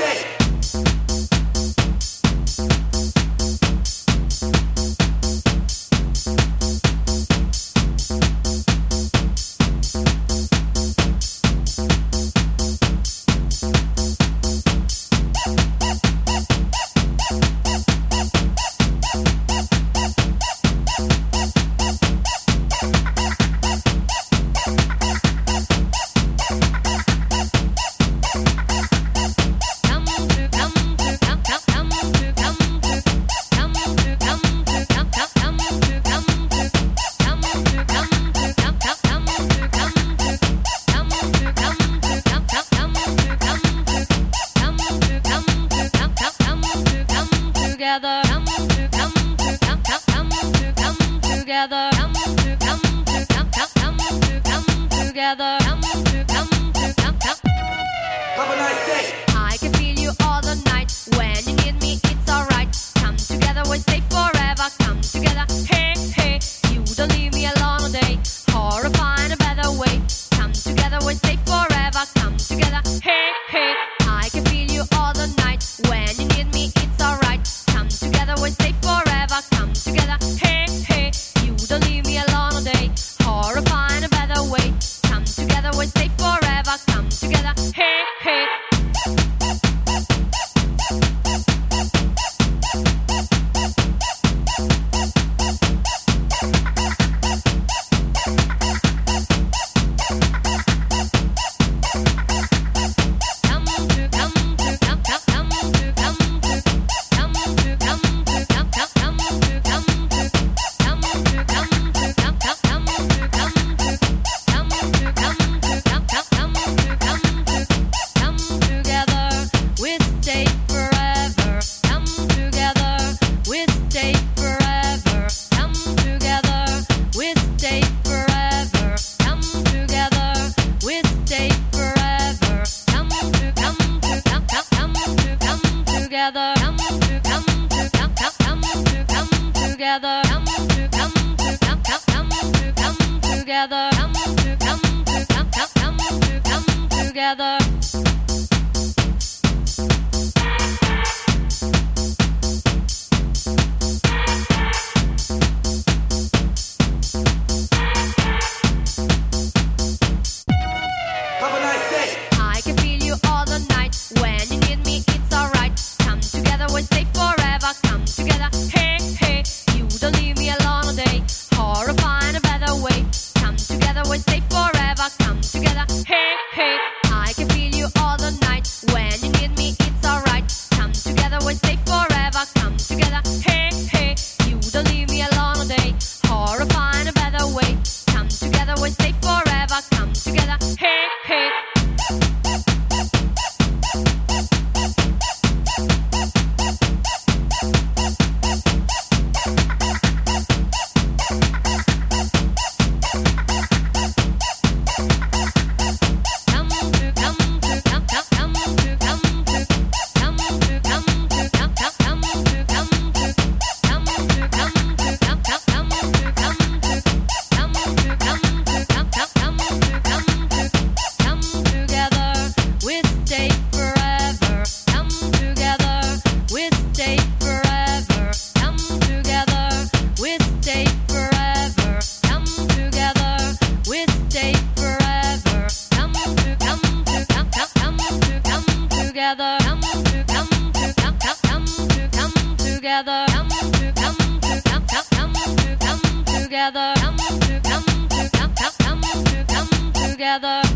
day. together, come to come to come come come to come together. together, come to come to come come come to come together, come to come to come come come to come together, come to come to come come come to come together. together, come to come to come come come to come together, come to come to come come come to come together, come to come to come come come to come together.